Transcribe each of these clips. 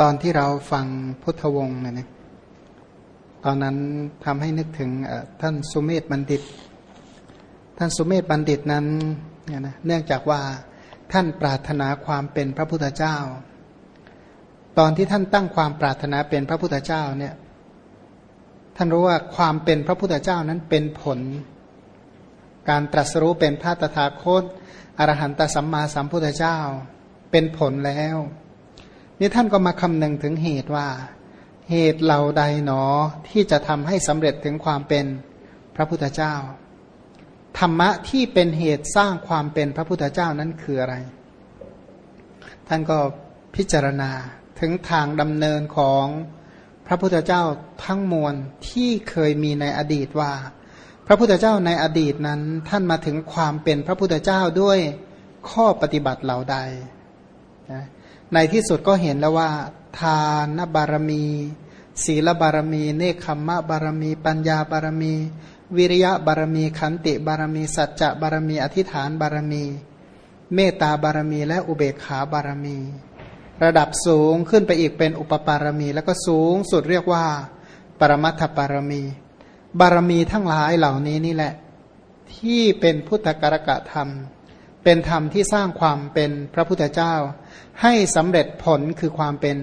ตอนที่เราฟังพุทธวงศ์เนี่ยนะตอนนั้นทำให้นึกถึงท่านสุเมธบัณฑิต ท่านสุเมธบัณฑิตนั้นเนี่ยนะเนื่องจากว่าท่านปรารถนาความเป็นพระพุทธเจ้า ตอนที่ท่านตั้งความปรารถนาเป็นพระพุทธเจ้าเนี่ยท่านรู้ว่าความเป็นพระพุทธเจ้านั้นเป็นผล การตรัสรู้เป็นพระตถาคตอรหันตสัมมาสัมพุทธเจ้า เป็นผลแล้ว นี่ท่านก็มาคำนึงถึงเหตุว่า เหตุเหล่าใดหนอที่จะทำให้สำเร็จถึงความเป็นพระพุทธเจ้า ธรรมะที่เป็นเหตุสร้างความเป็นพระพุทธเจ้านั้นคืออะไร ท่านก็พิจารณาถึงทางดำเนินของพระพุทธเจ้าทั้งมวลที่เคยมีในอดีตว่า พระพุทธเจ้าในอดีตนั้น ท่านมาถึงความเป็นพระพุทธเจ้าด้วยข้อปฏิบัติเหล่าใดนะ ในที่สุดก็เห็นแล้วว่า ทานบารมี ศีลบารมี เนคขมมะบารมี ปัญญาบารมี วิริยะบารมี ขันติบารมี สัจจะบารมี อธิษฐานบารมี เมตตาบารมี และอุเบกขาบารมี ระดับสูงขึ้นไปอีกเป็นอุปปารมี แล้วก็สูงสุดเรียกว่า ปรมัตถบารมี บารมีทั้งหลายเหล่านี้นี่แหละ ที่เป็นพุทธกรกะธรรม เป็นธรรมที่สร้างความเป็นพระพุทธเจ้า ให้สำเร็จผลคือความเป็น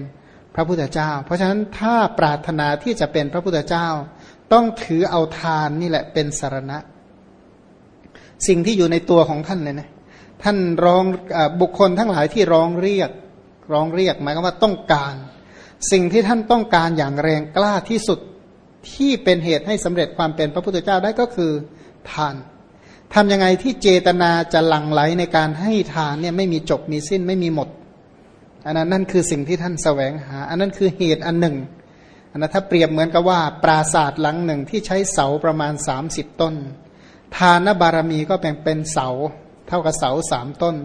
พระพุทธเจ้า เพราะฉะนั้นถ้าปรารถนาที่จะเป็นพระพุทธเจ้า ต้องถือเอาทานนี่แหละเป็นสารณะ สิ่งที่อยู่ในตัวของท่านเลยนะท่านร้องอบุคคลทั้งหลายที่ร้องเรียกร้องเรียกหมายความว่าต้องการ สิ่งที่ท่านต้องการอย่างแรงกล้าที่สุดที่เป็นเหตุให้สำเร็จความเป็นพระพุทธเจ้าได้ก็คือทาน ทำยังไงที่เจตนาจะหลั่งไหลในการให้ทานเนี่ยไม่มีจบมีสิ้นไม่มีหมด อันนั้นนั่นคือสิ่งที่ท่านแสวงหา อันนั้นคือเหตุอันหนึ่งอันนั้นถ้าเปรียบเหมือนกับว่าปราศาสตร์หลังหนึ่งที่ใช้เสาประมาณ 30 ต้น ทานบารมีก็แบ่งเป็นเสา เท่ากับเสาสามต้น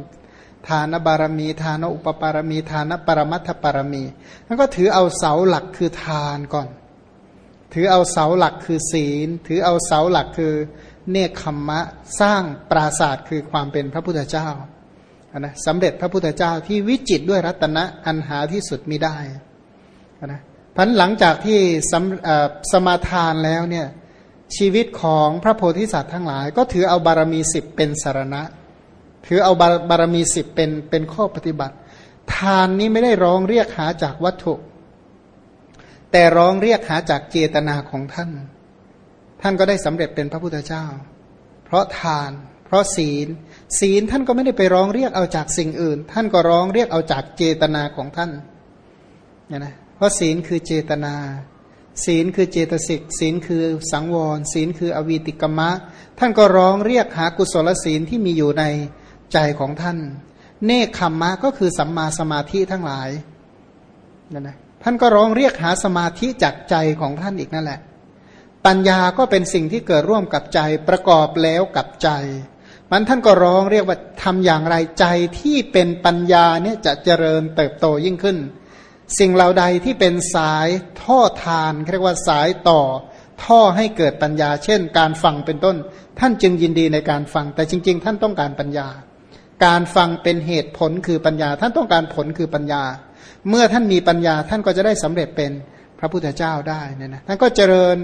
ทานบารมี ทานอุปปารมี ทานปรมัตถปารมีแล้วก็ถือเอาเสาหลักคือทานก่อน ถือเอาเสาหลักคือศีล ถือเอาเสาหลักคือ เนคขมมะสร้างปราศาสตร์คือความเป็นพระพุทธเจ้านะสำเร็จพระพุทธเจ้าที่วิจิตด้วยรัตนะอันหาที่สุดมิได้นะพันหลังจากที่สมสมาทานแล้วเนี่ยชีวิตของพระโพธิสัตว์ทั้งหลาย ก็ถือเอาบารมีสิบเป็นสารณะ ถือเอาบารมีสิบเป็นเป็นข้อปฏิบัติ ทานนี้ไม่ได้ร้องเรียกหาจากวัตถุ แต่ร้องเรียกหาจากเจตนาของท่าน ท่านก็ได้สำเร็จเป็นพระพุทธเจ้า เพราะทาน เพราะศีล ศีลท่านก็ไม่ได้ไปร้องเรียกเอาจากสิ่งอื่น ท่านก็ร้องเรียกเอาจากเจตนาของท่านเนี่ยนะเพราะศีลคือเจตนา ศีลคือเจตสิกศีลคือสังวร ศีลคืออวีติกมะ ท่านก็ร้องเรียกหากุศลศีลที่มีอยู่ในใจของท่าน เนคขมมะก็คือสัมมาสมาธิทั้งหลายนั่นนะท่านก็ร้องเรียกหาสมาธิจากใจของท่านอีกนั่นแหละ ปัญญาก็เป็นสิ่งที่เกิดร่วมกับใจประกอบแล้วกับใจ มันท่านก็ร้องเรียกว่าทำอย่างไรใจที่เป็นปัญญาเนี่ยจะเจริญเติบโตยิ่งขึ้น สิ่งเหล่าใดที่เป็นสายท่อทานเรียกว่าสายต่อ ท่อให้เกิดปัญญา เช่น การฟังเป็นต้น ท่านจึงยินดีในการฟัง แต่จริง ๆ ท่านต้องการปัญญา การฟังเป็นเหตุผลคือปัญญา ท่านต้องการผลคือปัญญา เมื่อท่านมีปัญญาท่านก็จะได้สำเร็จเป็น พระพุทธเจ้าได้เนี่ยนะท่านก็เจริญ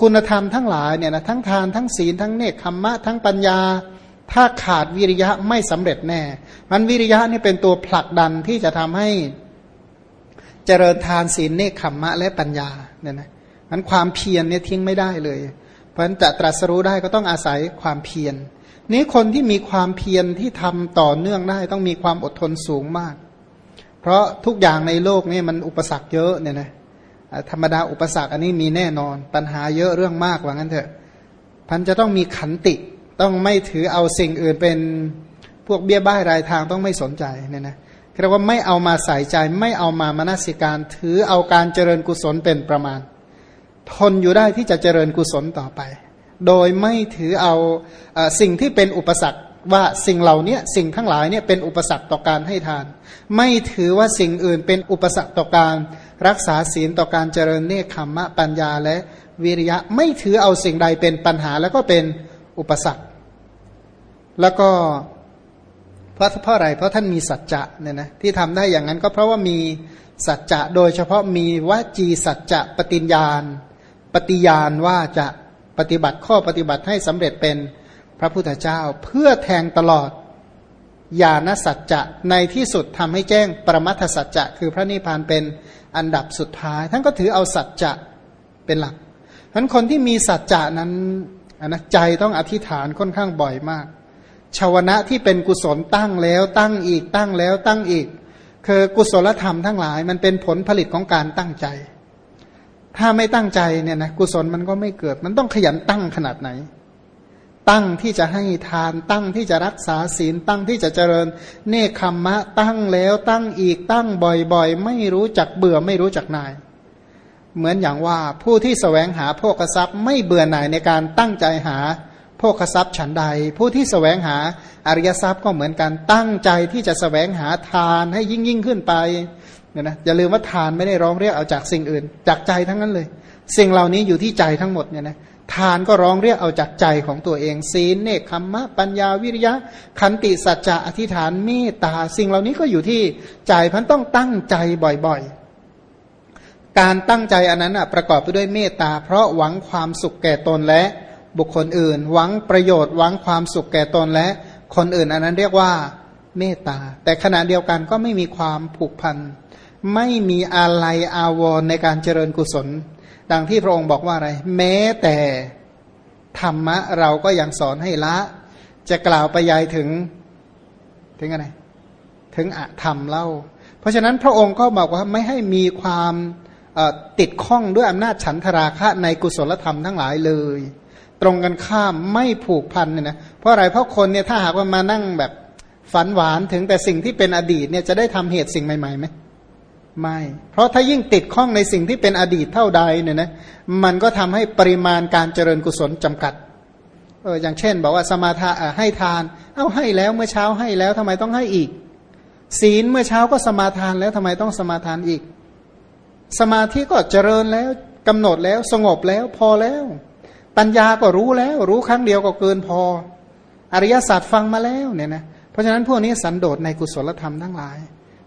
คุณธรรมทั้งหลายเนี่ยนะทั้งทานทั้งศีลทั้งเนคขมมะทั้งปัญญา ถ้าขาดวิริยะไม่สำเร็จแน่ มันวิริยะนี่เป็นตัวผลักดันที่จะทำให้เจริญทานศีลเนคขมมะและปัญญาเนี่ยนะมันความเพียรเนี่ยทิ้งไม่ได้เลย เพราะฉะนั้นจะตรัสรู้ได้ก็ต้องอาศัยความเพียรนี้คนที่มีความเพียรที่ทำต่อเนื่องได้ต้องมีความอดทนสูงมาก เพราะทุกอย่างในโลกนี่มันอุปสรรคเยอะเนี่ยนะ ธรรมดาอุปสรรคอันนี้มีแน่นอน ปัญหาเยอะเรื่องมากว่างั้นเถอะพันจะต้องมีขันติต้องไม่ถือเอาสิ่งอื่นเป็นพวกเบี้ยบ้ายรายทางต้องไม่สนใจเนี่ยนะเรียกว่าไม่เอามาใส่ใจ ไม่เอามามนสิการ ถือเอาการเจริญกุศลเป็นประมาณ ทนอยู่ได้ที่จะเจริญกุศลต่อไป โดยไม่ถือเอาสิ่งที่เป็นอุปสรรค ว่าสิ่งเหล่านี้สิ่งทั้งหลายเนี่ยเป็นอุปสรรคต่อการให้ทาน ไม่ถือว่าสิ่งอื่นเป็นอุปสรรคต่อการรักษาศีลต่อการเจริญเนคขมมะปัญญาและวิริยะไม่ถือเอาสิ่งใดเป็นปัญหาแล้วก็เป็นอุปสรรค แล้วก็เพราะเพราะอะไรเพราะท่านมีสัจจะเนี่ยนะที่ทำได้อย่างนั้นก็เพราะว่ามีสัจจะโดยเฉพาะมีวจีสัจจะปฏิญญาณ ปฏิญาณว่าจะปฏิบัติข้อปฏิบัติให้สำเร็จเป็น พระพุทธเจ้าเพื่อแทงตลอดญาณสัจจะในที่สุดทำให้แจ้งปรมัตถสัจจะคือพระนิพพานเป็นอันดับสุดท้าย ท่านก็ถือเอาสัจจะเป็นหลักฉะนั้นคนที่มีสัจจะนั้นนะใจต้องอธิษฐานค่อนข้างบ่อยมาก ชาวนะที่เป็นกุศลตั้งแล้วตั้งอีกตั้งแล้วตั้งอีก คือกุศลธรรมทั้งหลาย มันเป็นผลผลิตของการตั้งใจ ถ้าไม่ตั้งใจเนี่ยนะกุศลมันก็ไม่เกิด มันต้องขยันตั้งขนาดไหน ตั้งที่จะให้ทาน ตั้งที่จะรักษาศีล ตั้งที่จะเจริญ เนคขมมะ ตั้งแล้วตั้งอีกตั้งบ่อยๆ ไม่รู้จักเบื่อไม่รู้จักนาย เหมือนอย่างว่าผู้ที่สแสวงหาโภกทรัพย์ไม่เบื่อหน่ายในการตั้งใจหาโภคทรัพย์ฉันใด ผู้ที่สแสวงหาอริยทรัพย์ก็เหมือนกันตั้งใจที่จะสแสวงหาทานให้ยิ่งยิ่งขึ้นไปเนี่ยนะอย่าลืมว่าทานไม่ได้ร้องเรียกเอาจากสิ่งอื่น จากใจทั้งนั้นเลย สิ่งเหล่านี้อยู่ที่ใจทั้งหมดเนี่ยนะ ทานก็ร้องเรียกเอาจากใจของตัวเอง ศีลเนคขมมะ ปัญญาวิริยะ ขันติสัจจะอธิษฐานเมตตา สิ่งเหล่านี้ก็อยู่ที่ใจพันต้องตั้งใจบ่อยๆ การตั้งใจอันนั้นประกอบไปด้วยเมตตา เพราะหวังความสุขแก่ตนและบุคคลอื่น หวังประโยชน์หวังความสุขแก่ตนและคนอื่นอันนั้นเรียกว่าเมตตา แต่ขณะเดียวกันก็ไม่มีความผูกพันไม่มีอะไรอาวรในการเจริญกุศล ดังที่พระองค์บอกว่าอะไร แม้แต่ธรรมะเราก็ยังสอนให้ละ จะกล่าวไปยายถึงถึงอะไร ถึงอะธรรมเล่า เพราะฉะนั้นพระองค์ก็บอกว่าไม่ให้มีความติดข้องด้วยอำนาจฉันทราคะในกุศลธรรมทั้งหลายเลย ตรงกันข้ามไม่ผูกพันเนี่ยนะเพราะอะไรเพราะคนเนี่ยถ้าหากว่ามานั่งแบบฝันหวานถึงแต่สิ่งที่เป็นอดีตเนี่ยจะได้ทำเหตุสิ่งใหม่ๆไหม ไม่ เพราะถ้ายิ่งติดข้องในสิ่งที่เป็นอดีตเท่าใดเนี่ยนะมันก็ทำให้ปริมาณการเจริญกุศลจำกัดเอออย่างเช่น บอกว่าสมาทาให้ทาน เอาให้แล้วเมื่อเช้าให้แล้วทำไมต้องให้อีก ศีลเมื่อเช้าก็สมาทานแล้วทำไมต้องสมาทานอีก สมาธิก็เจริญแล้วกำหนดแล้วสงบแล้วพอแล้ว ปัญญาก็รู้แล้ว รู้ครั้งเดียวก็เกินพอ อริยศาสตร์ฟังมาแล้วเนี่ยนะเพราะฉะนั้นพวกนี้สันโดษในกุศลธรรมทั้งหลาย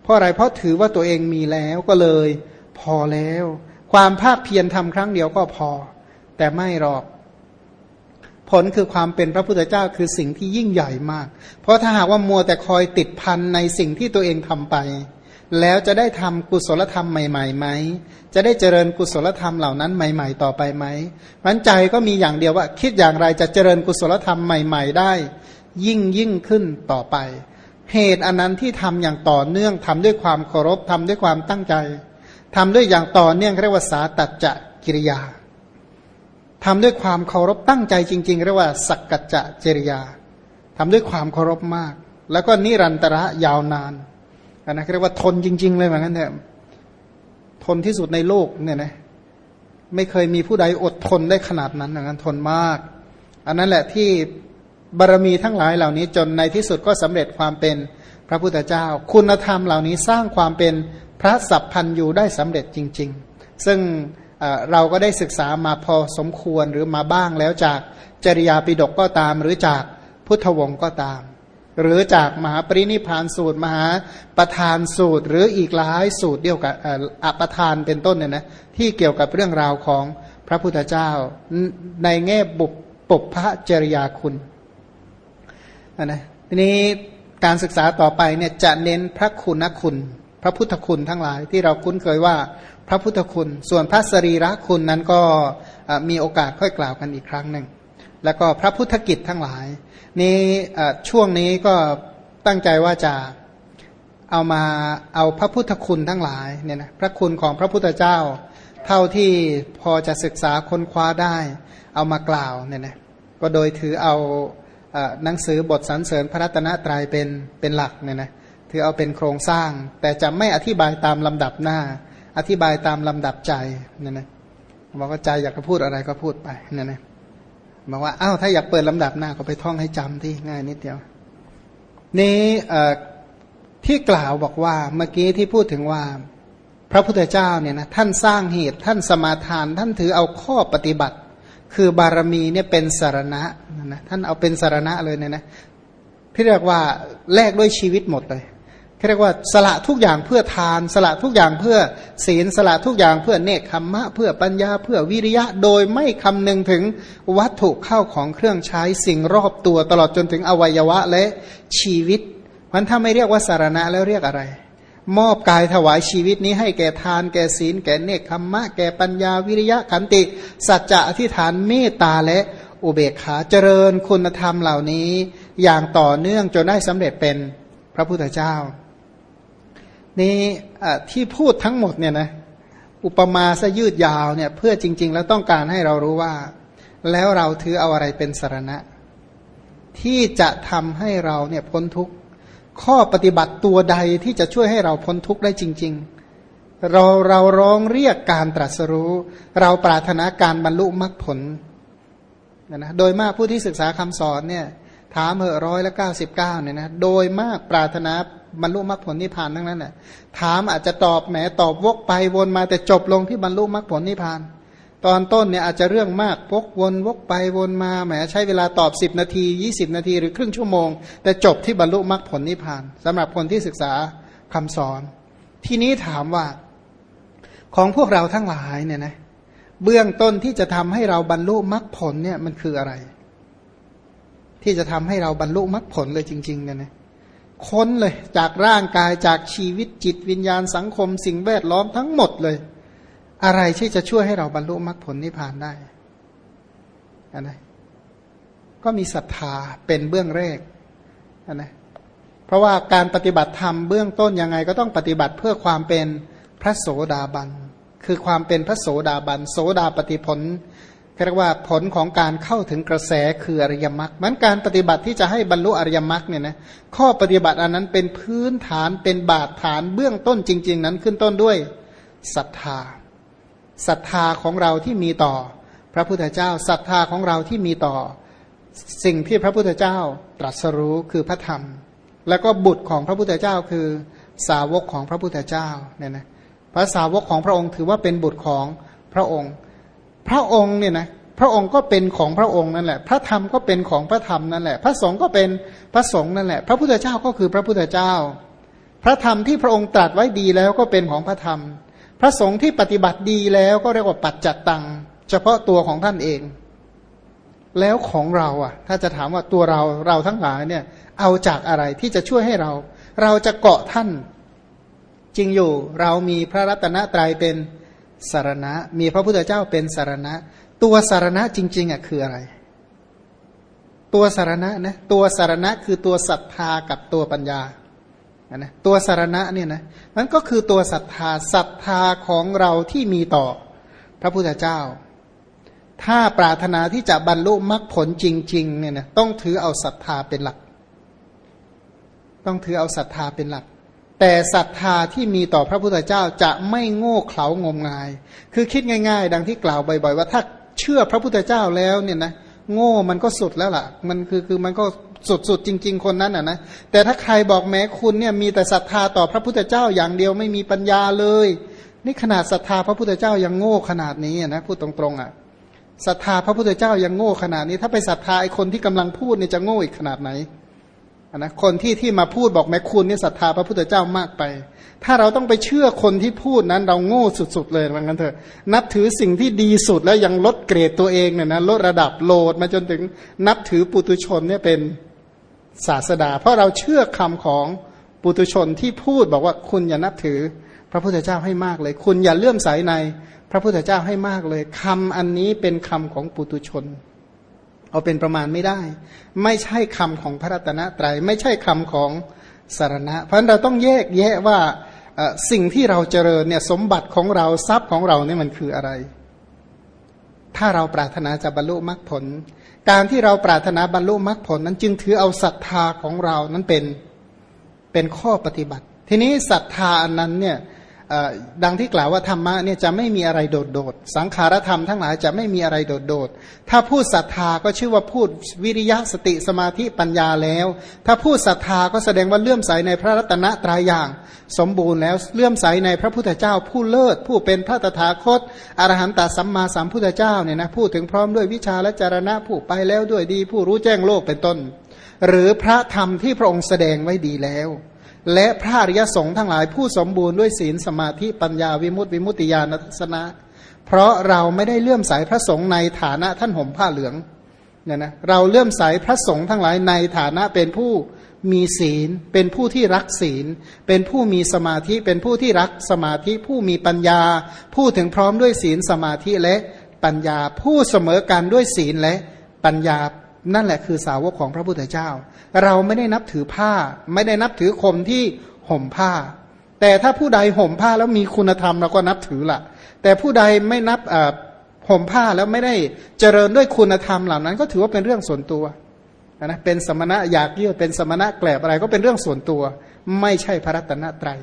เพราะอะไรเพราะถือว่าตัวเองมีแล้วก็เลย พอแล้ว ความภาคเพียรทำครั้งเดียวก็พอ แต่ไม่หรอก ผลคือความเป็นพระพุทธเจ้าคือสิ่งที่ยิ่งใหญ่มาก เพราะถ้าหากว่ามัวแต่คอยติดพันในสิ่งที่ตัวเองทำไป แล้วจะได้ทำกุศลธรรมใหม่ๆไหมจะได้เจริญกุศลธรรมเหล่านั้นใหม่ ๆ ต่อไปไหมมันใจก็มีอย่างเดียวว่า คิดอย่างไรจะเจริญกุศลธรรมใหม่ ๆ ได้ ยิ่งยิ่งขึ้นต่อไป เหตุอันนั้นที่ทำอย่างต่อเนื่องทำด้วยความเคารพทำด้วยความตั้งใจทำด้วยอย่างต่อเนื่องเรียกว่าสาตัจจะกิริยาทำด้วยความเคารพตั้งใจจริง ๆ เรียกว่า สักกัจจะจริยาทำด้วยความเคารพมาก แล้วก็นิรันตระยาวนานอันนั้นเรียกว่าทนจริง ๆ เลยเหมือนกันเนี่ยทนที่สุดในโลกเนี่ยนะไม่เคยมีผู้ใดอดทนได้ขนาดนั้นอย่างนั้นทนมาก อันนั้นแหละที่ บารมีทั้งหลายเหล่านี้จนในที่สุดก็สำเร็จความเป็นพระพุทธเจ้า คุณธรรมเหล่านี้สร้างความเป็นพระสัพพันยูได้สำเร็จจริง ๆ ซึ่งเราก็ได้ศึกษามาพอสมควรหรือมาบ้างแล้วจากจริยาปิดกก็ตาม หรือจากพุทธวงศ์ก็ตาม หรือจากมหาปรินิพานสูตร มหาประธานสูตร หรืออีกหลายสูตรเดียวกับอัปทานเป็นต้นเนี่ยนะที่เกี่ยวกับเรื่องราวของพระพุทธเจ้าในแง่บุปปพระจริยาคุณ นะทีนี้การศึกษาต่อไปเนี่ยจะเน้นพระคุณคุณ พระพุทธคุณทั้งหลายที่เราคุ้นเคยว่าพระพุทธคุณ ส่วนพระสรีระคุณนั้นก็มีโอกาสค่อยกล่าวกันอีกครั้งหนึ่งแล้วก็พระพุทธกิจทั้งหลาย นี้ช่วงนี้ก็ตั้งใจว่าจะเอามาเอาพระพุทธคุณทั้งหลายเนี่ยนะพระคุณของพระพุทธเจ้า เท่าที่พอจะศึกษาค้นคว้าได้ เอามากล่าวเนี่ยนะก็โดยถือเอา หนังสือบทสรรเสริญพระรัตนตรัยเป็นเป็นหลักเนี่ยนะถือเอาเป็นโครงสร้าง แต่จะไม่อธิบายตามลำดับหน้า อธิบายตามลำดับใจเนี่ยนะบอกว่าใจอยากจะพูดอะไรก็พูดไปเนี่ยนะบอกว่าอ้าวถ้าอยากเปิดลำดับหน้าก็ไปท่องให้จำที่ง่ายนิดเดียว นี้ที่กล่าวบอกว่าเมื่อกี้ที่พูดถึงว่า พระพุทธเจ้าเนี่ยนะท่านสร้างเหตุท่านสมาทาน ท่านถือเอาข้อปฏิบัติ คือบารมีเนี่ยเป็นสารณะนะท่านเอาเป็นสารณะเลยเนี่ยนะที่เรียกว่าแลกด้วยชีวิตหมดเลยเรียกว่าสละทุกอย่างเพื่อทาน สละทุกอย่างเพื่อศีลสละทุกอย่างเพื่อเนคขมมะ เพื่อปัญญาเพื่อวิริยะ โดยไม่คำนึงถึงวัตถุเข้าของเครื่องใช้สิ่งรอบตัวตลอดจนถึงอวัยวะและชีวิตมันถ้าไม่เรียกว่าสารณะแล้วเรียกอะไร มอบกายถวายชีวิตนี้ให้แก่ทานแก่ศีล แก่เนคขมมะ แก่ปัญญาวิริยะขันติ สัจจะอธิฐานเมตตาและอุเบกขาเจริญคุณธรรมเหล่านี้ อย่างต่อเนื่องจนได้สำเร็จเป็นพระพุทธเจ้า นี่ที่พูดทั้งหมดเนี่ยนะอุปมาซะยืดยาวเนี่ยเพื่อจริง ๆ แล้วต้องการให้เรารู้ว่า แล้วเราถือเอาอะไรเป็นสารณะ ที่จะทำให้เราเนี่ยพ้นทุกข์ ข้อปฏิบัติตัวใดที่จะช่วยให้เราพ้นทุกข์ได้จริง ๆ เราเราร้องเรียกการตรัสรู้ เราปรารถนาการบรรลุมรรคผลนะนะโดยมากผู้ที่ศึกษาคำสอนเนี่ยถามเหอะร้อยละเก้าสิบเก้าเนี่ยนะโดยมากปรารถนาบรรลุมรรคผลนิพพานทั้งนั้นแหละถามอาจจะตอบแหมตอบวกไปวนมาแต่จบลงที่บรรลุมรรคผลนิพพาน ตอนต้นเนี่ยอาจจะเรื่องมากวกวนวกไปวนมาแหมใช้เวลาตอบสิบนาทียี่สิบนาทีหรือครึ่งชั่วโมง แต่จบที่บรรลุมรรคผลนิพพานสำหรับคนที่ศึกษาคำสอน ที่นี้ถามว่าของพวกเราทั้งหลายเนี่ยนะเบื้องต้นที่จะทำให้เราบรรลุมรรคผลเนี่ยมันคืออะไร ที่จะทำให้เราบรรลุมรรคผลเลยจริงๆเนี่ยนะค้นเลยจากร่างกายจากชีวิตจิตวิญญาณสังคม สิ่งแวดล้อมทั้งหมดเลย อะไรที่จะช่วยให้เราบรรลุมรรคผลนิพพานได้อะไรก็มีศรัทธาเป็นเบื้องแรกนะเพราะว่าการปฏิบัติธรรมเบื้องต้นยังไงก็ต้องปฏิบัติเพื่อความเป็นพระโสดาบัน คือความเป็นพระโสดาบัน โสดาปฏิผลเรียกว่าผลของการเข้าถึงกระแสคืออริยมรรคมันการปฏิบัติที่จะให้บรรลุอริยมรรคเนี่ยนะ ข้อปฏิบัติอันนั้นเป็นพื้นฐานเป็นบาดฐานเบื้องต้นจริง ๆ นั้นขึ้นต้นด้วยศรัทธา ศรัทธาของเราที่มีต่อ พระพุทธเจ้าศรัทธาของเราที่มีต่อ สิ่งที่พระพุทธเจ้าตรัสรู้คือพระธรรม แล้วก็บุตรของพระพุทธเจ้าคือสาวกของพระพุทธเจ้าเนี่ยนะพระสาวกของพระองค์ถือว่าเป็นบุตรของพระองค์ พระองค์เนี่ยนะพระองค์ก็เป็นของพระองค์นั่นแหละ พระธรรมก็เป็นของพระธรรมนั่นแหละ พระสงฆ์ก็เป็นพระสงฆ์นั่นแหละ พระพุทธเจ้าก็คือพระพุทธเจ้า พระธรรมที่พระองค์ตรัสไว้ดีแล้วก็เป็นของพระธรรม พระสงฆ์ที่ปฏิบัติดีแล้วก็เรียกว่าปัจจัตตัง เฉพาะตัวของท่านเอง แล้วของเราอะ ถ้าจะถามว่าตัวเราเราทั้งหลายเนี่ย เอาจากอะไรที่จะช่วยให้เรา เราจะเกาะท่าน จริงอยู่เรามีพระรัตนตรัยเป็นสารณะ มีพระพุทธเจ้าเป็นสารณะ ตัวสารณะจริง ๆอะคืออะไร ตัวสารณะนะตัวสารณะคือตัวศรัทธากับตัวปัญญา นะตัวสารณะเนี่ยนะมันก็คือตัวศรัทธาศรัทธาของเราที่มีต่อพระพุทธเจ้า ถ้าปรารถนาที่จะบรรลุมรรคผลจริงๆเนี่ยนะต้องถือเอาศรัทธาเป็นหลัก ต้องถือเอาศรัทธาเป็นหลัก แต่ศรัทธาที่มีต่อพระพุทธเจ้าจะไม่โง่เขลางมงาย คือคิดง่ายๆ ดังที่กล่าวบ่อยๆ ว่าถ้าเชื่อพระพุทธเจ้าแล้วเนี่ยนะโง่มันก็สุดแล้วล่ะ มันคือคือมันก็ สุดๆจริง ๆ คนนั้นอะนะแต่ถ้าใครบอกแม้คุณเนี่ยมีแต่ศรัทธาต่อพระพุทธเจ้าอย่างเดียวไม่มีปัญญาเลย นี่ขนาดศรัทธาพระพุทธเจ้ายังโง่ขนาดนี้นะพูดตรงๆอะศรัทธาพระพุทธเจ้ายังโง่ขนาดนี้ ถ้าไปศรัทธาไอ้คนที่กำลังพูดเนี่ยจะโง่อีกขนาดไหนนะคนที่ที่มาพูดบอกแม่คุณเนี่ยศรัทธาพระพุทธเจ้ามากไป ถ้าเราต้องไปเชื่อคนที่พูดนั้นเราโง่สุดๆเลยว่างั้นเถอะนับถือสิ่งที่ดีสุดแล้วยังลดเกรดตัวเองเนี่ยนะลดระดับโหลดมาจนถึงนับถือปุตุชนเนี่ยเป็น ศาสดา เพราะเราเชื่อคำของปุตุชนที่พูดบอกว่าคุณอย่านับถือพระพุทธเจ้าให้มากเลย คุณอย่าเลื่อมใสในพระพุทธเจ้าให้มากเลยคำอันนี้เป็นคำของปุตุชน เอาเป็นประมาณไม่ได้ ไม่ใช่คำของพระรัตนตรยัยไม่ใช่คำของสารณะ เพราะเราต้องแยกแยะว่าสิ่งที่เราเจริญเนี่ยสมบัติของเราทรัพย์ของเราเนี่ยมันคืออะไร ถ้าเราปรารถนาจะบรรลุมรรคผล การที่เราปรารถนาบรรลุมรรคผลนั้นจึงถือเอาศรัทธาของเรานั้นเป็นเป็นข้อปฏิบัติ ทีนี้ศรัทธาอันนั้นเนี่ย ดังที่กล่าวว่าธรรมะเนี่ยจะไม่มีอะไรโดดโดดสังขารธรรมทั้งหลายจะไม่มีอะไรโดดโดดถ้าพูดศรัทธาก็ชื่อว่าพูดวิริยะสติสมาธิปัญญาแล้ว ถ้าพูดศรัทธาก็แสดงว่าเลื่อมใสในพระรัตนตรายอย่าง สมบูรณ์แล้วเลื่อมใสในพระพุทธเจ้า ผู้เลิศผู้เป็นพระตถาคตอรหันตสัมมาสัมพุทธเจ้าเนี่ยนะพูดถึงพร้อมด้วยวิชาและจารณะผู้ไปแล้วด้วยดี ผู้รู้แจ้งโลกเป็นต้น หรือพระธรรมที่พระองค์แสดงไว้ดีแล้ว และพระอริยสงฆ์ทั้งหลายผู้สมบูรณ์ด้วยศีลสมาธิปัญญาวิมุตติวิมุตติญาณทัศนะ เพราะเราไม่ได้เลื่อมใสพระสงฆ์ในฐานะท่านห่มผ้าเหลืองเนี่ยนะเราเลื่อมใสพระสงฆ์ทั้งหลายในฐานะเป็นผู้มีศีล เป็นผู้ที่รักศีล เป็นผู้มีสมาธิเป็นผู้ที่รักสมาธิผู้มีปัญญา ผู้ถึงพร้อมด้วยศีลสมาธิและปัญญาผู้เสมอกันด้วยศีลและปัญญา นั่นแหละคือสาวกของพระพุทธเจ้า เราไม่ได้นับถือผ้า ไม่ได้นับถือคมที่ห่มผ้า แต่ถ้าผู้ใดห่มผ้าแล้วมีคุณธรรมเราก็นับถือละแต่ผู้ใดไม่นับห่มผ้าแล้วไม่ได้เจริญด้วยคุณธรรมเหล่านั้น ก็ถือว่าเป็นเรื่องส่วนตัวนะเป็นสมณะอยากเยื่อเป็นสมณะแกลบอะไรก็เป็นเรื่องส่วนตัว ไม่ใช่พระรัตนตรัย